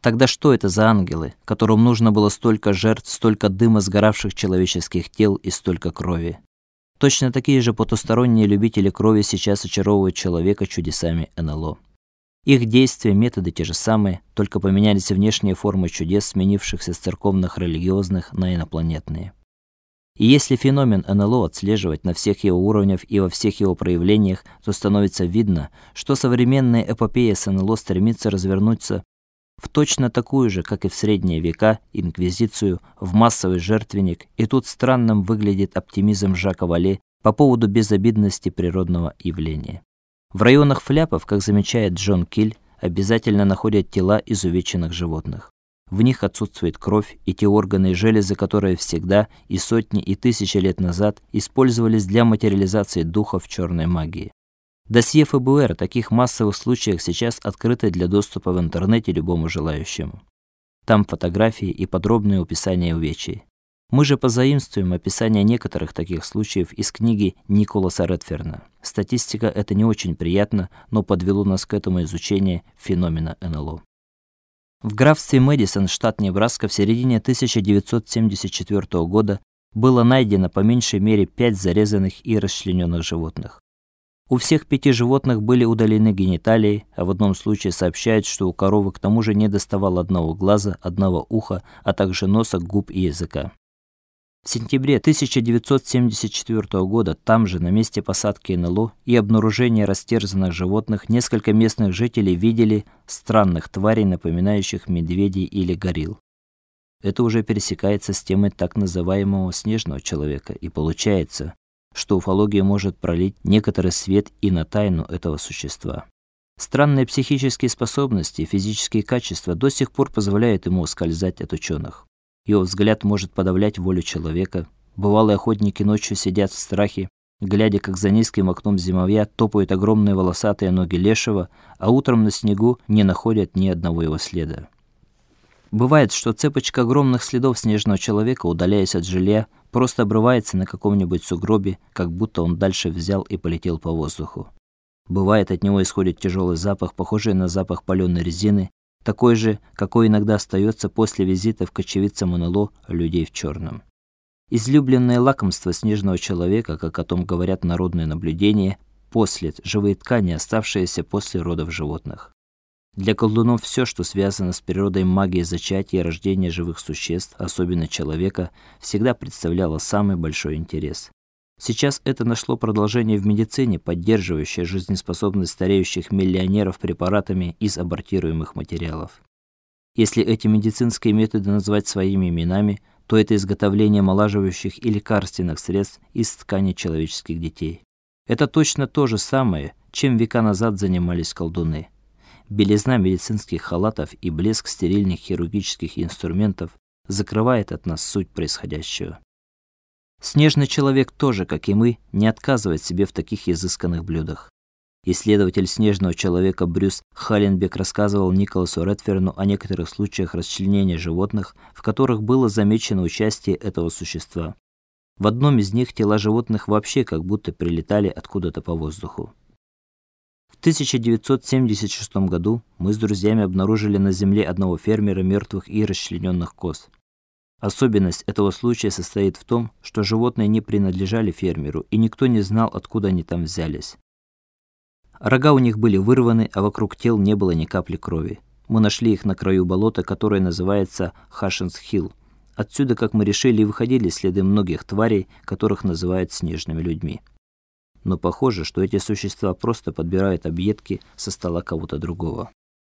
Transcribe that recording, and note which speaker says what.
Speaker 1: Тогда что это за ангелы, которым нужно было столько жертв, столько дыма сгоравших человеческих тел и столько крови? Точно такие же потусторонние любители крови сейчас очаровывают человека чудесами НЛО. Их действия, методы те же самые, только поменялись внешние формы чудес, сменившихся с церковных религиозных на инопланетные. И если феномен НЛО отслеживать на всех его уровнях и во всех его проявлениях, то становится видно, что современная эпопея с НЛО стремится развернуться в точно такую же, как и в средние века, инквизицию, в массовый жертвенник, и тут странным выглядит оптимизм Жака Вале по поводу безобидности природного явления. В районах фляпов, как замечает Джон Киль, обязательно находят тела изувеченных животных. В них отсутствует кровь и те органы и железы, которые всегда и сотни и тысячи лет назад использовались для материализации духов черной магии. Досье ФБР о таких массовых случаях сейчас открыто для доступа в интернете любому желающему. Там фотографии и подробное описание увечий. Мы же позаимствуем описание некоторых таких случаев из книги Николаса Редферна. Статистика это не очень приятно, но подвело нас к этому изучение феномена НЛО. В графстве Мэдисон, штат Небраска, в середине 1974 года было найдено по меньшей мере пять зарезанных и расчлененных животных. У всех пяти животных были удалены гениталии, а в одном случае сообщают, что у коровы к тому же не доставало одного глаза, одного уха, а также носа, губ и языка. В сентябре 1974 года там же, на месте посадки НЛО и обнаружения растерзанных животных, несколько местных жителей видели странных тварей, напоминающих медведей или горилл. Это уже пересекается с темой так называемого снежного человека, и получается, что уфология может пролить некоторый свет и на тайну этого существа. Странные психические способности и физические качества до сих пор позволяют ему ускользать от ученых. Его взгляд может подавлять волю человека. Бывалые охотники ночью сидят в страхе, глядя, как за низким окном зимовья топают огромные волосатые ноги лешего, а утром на снегу не находят ни одного его следа. Бывает, что цепочка огромных следов снежного человека, удаляясь от жилья, просто обрывается на каком-нибудь сугробе, как будто он дальше взял и полетел по воздуху. Бывает, от него исходит тяжелый запах, похожий на запах паленой резины, такой же, какой иногда остается после визитов к очевидцам НЛО людей в черном. Излюбленное лакомство снежного человека, как о том говорят народные наблюдения, послед живые ткани, оставшиеся после родов животных. Для колдунов все, что связано с природой магии зачатия и рождения живых существ, особенно человека, всегда представляло самый большой интерес. Сейчас это нашло продолжение в медицине, поддерживающей жизнеспособность стареющих миллионеров препаратами из абортируемых материалов. Если эти медицинские методы назвать своими именами, то это изготовление омолаживающих и лекарственных средств из ткани человеческих детей. Это точно то же самое, чем века назад занимались колдуны. Белизна медицинских халатов и блеск стерильных хирургических инструментов закрывает от нас суть происходящего. Снежный человек тоже, как и мы, не отказывает себе в таких изысканных блюдах. Исследователь снежного человека Брюс Халленбек рассказывал Николасу Редферну о некоторых случаях расчленения животных, в которых было замечено участие этого существа. В одном из них тела животных вообще как будто прилетали откуда-то по воздуху. В 1976 году мы с друзьями обнаружили на земле одного фермера мертвых и расчлененных коз. Особенность этого случая состоит в том, что животные не принадлежали фермеру, и никто не знал, откуда они там взялись. Рога у них были вырваны, а вокруг тел не было ни капли крови. Мы нашли их на краю болота, которое называется Хашенс-Хилл. Отсюда, как мы решили, выходили следы многих тварей, которых называют снежными людьми. Но похоже, что эти существа просто подбирают объедки со стола кого-то другого.